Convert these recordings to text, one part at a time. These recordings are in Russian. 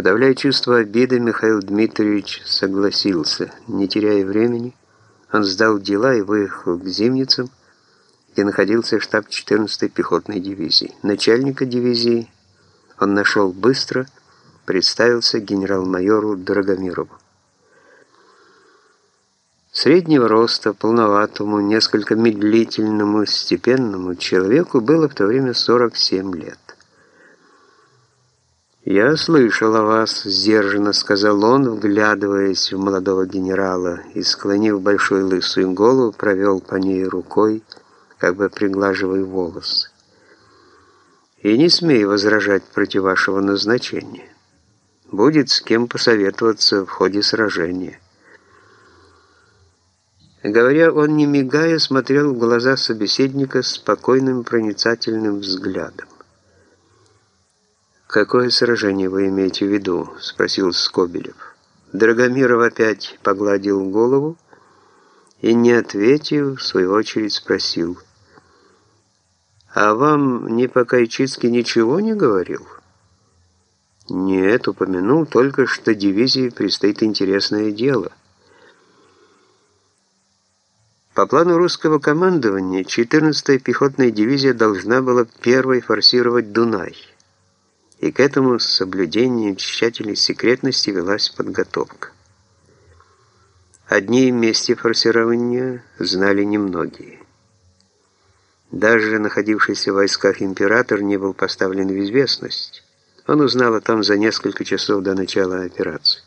Подавляя чувство обиды, Михаил Дмитриевич согласился. Не теряя времени, он сдал дела и выехал к Зимницам, где находился штаб 14-й пехотной дивизии. Начальника дивизии он нашел быстро, представился генерал-майору Драгомирову. Среднего роста, полноватому, несколько медлительному, степенному человеку было в то время 47 лет. «Я слышал о вас», — сдержанно сказал он, вглядываясь в молодого генерала, и, склонив большую лысую голову, провел по ней рукой, как бы приглаживая волосы. «И не смей возражать против вашего назначения. Будет с кем посоветоваться в ходе сражения». Говоря, он, не мигая, смотрел в глаза собеседника спокойным проницательным взглядом. «Какое сражение вы имеете в виду?» — спросил Скобелев. Драгомиров опять погладил голову и, не ответив, в свою очередь спросил. «А вам не Непокайчицкий ничего не говорил?» «Нет, упомянул только, что дивизии предстоит интересное дело». По плану русского командования 14-я пехотная дивизия должна была первой форсировать Дунай. И к этому с соблюдением тщательной секретности велась подготовка. Одни месте форсирования знали немногие. Даже находившийся в войсках император не был поставлен в известность. Он узнал о том за несколько часов до начала операции.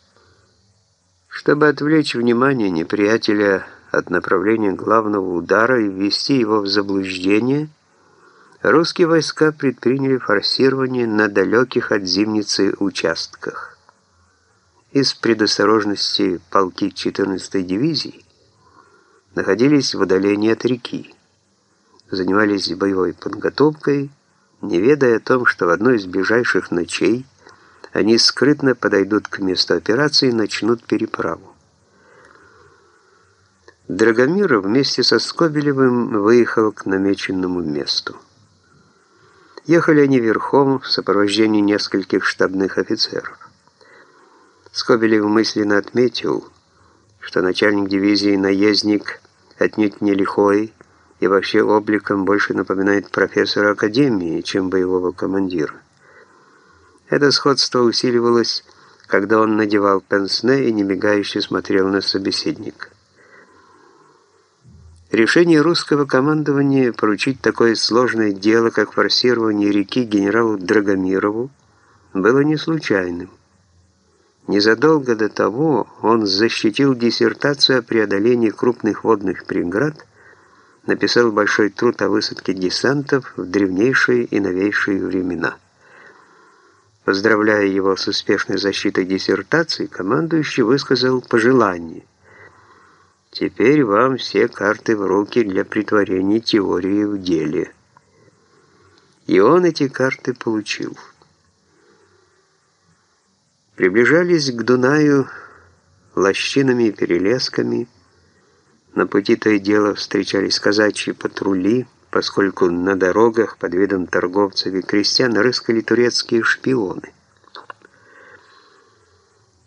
Чтобы отвлечь внимание неприятеля от направления главного удара и ввести его в заблуждение, русские войска предприняли форсирование на далеких от зимницы участках. Из предосторожности полки 14-й дивизии находились в удалении от реки, занимались боевой подготовкой, не ведая о том, что в одной из ближайших ночей они скрытно подойдут к месту операции и начнут переправу. Драгомиров вместе со Скобелевым выехал к намеченному месту. Ехали они верхом в сопровождении нескольких штабных офицеров. Скобелев мысленно отметил, что начальник дивизии наездник отнюдь не лихой и вообще обликом больше напоминает профессора академии, чем боевого командира. Это сходство усиливалось, когда он надевал пенсне и немигающе смотрел на собеседника. Решение русского командования поручить такое сложное дело, как форсирование реки генералу Драгомирову, было не случайным. Незадолго до того он защитил диссертацию о преодолении крупных водных преград, написал большой труд о высадке десантов в древнейшие и новейшие времена. Поздравляя его с успешной защитой диссертации, командующий высказал пожелание – Теперь вам все карты в руки для притворения теории в деле. И он эти карты получил. Приближались к Дунаю лощинами и перелесками. На пути то и дело встречались казачьи патрули, поскольку на дорогах под видом торговцев и крестьян рыскали турецкие шпионы.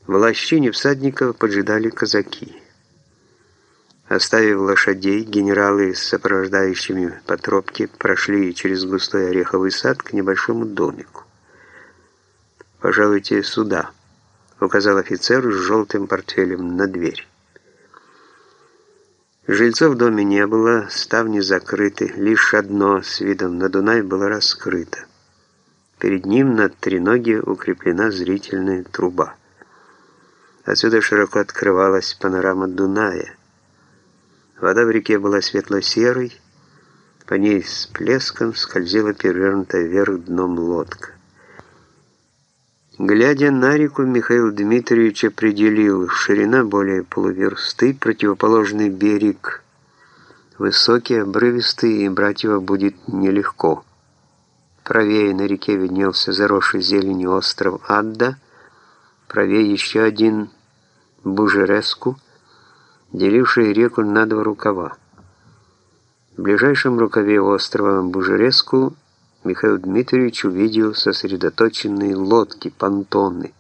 В лощине всадников поджидали казаки. Оставив лошадей, генералы с сопровождающими по тропке прошли через густой ореховый сад к небольшому домику. «Пожалуйте сюда», — указал офицер с желтым портфелем на дверь. Жильцов в доме не было, ставни закрыты, лишь одно с видом на Дунай было раскрыто. Перед ним на треноге укреплена зрительная труба. Отсюда широко открывалась панорама Дуная. Вода в реке была светло-серой, по ней с плеском скользила перевернутая вверх дном лодка. Глядя на реку, Михаил Дмитриевич определил, ширина более полуверсты, противоположный берег высокий, обрывистый, и брать его будет нелегко. Правее на реке виднелся заросший зеленью остров Адда, правее еще один Бужереску, делившие реку на два рукава. В ближайшем рукаве острова Бужереску Михаил Дмитриевич увидел сосредоточенные лодки, понтоны,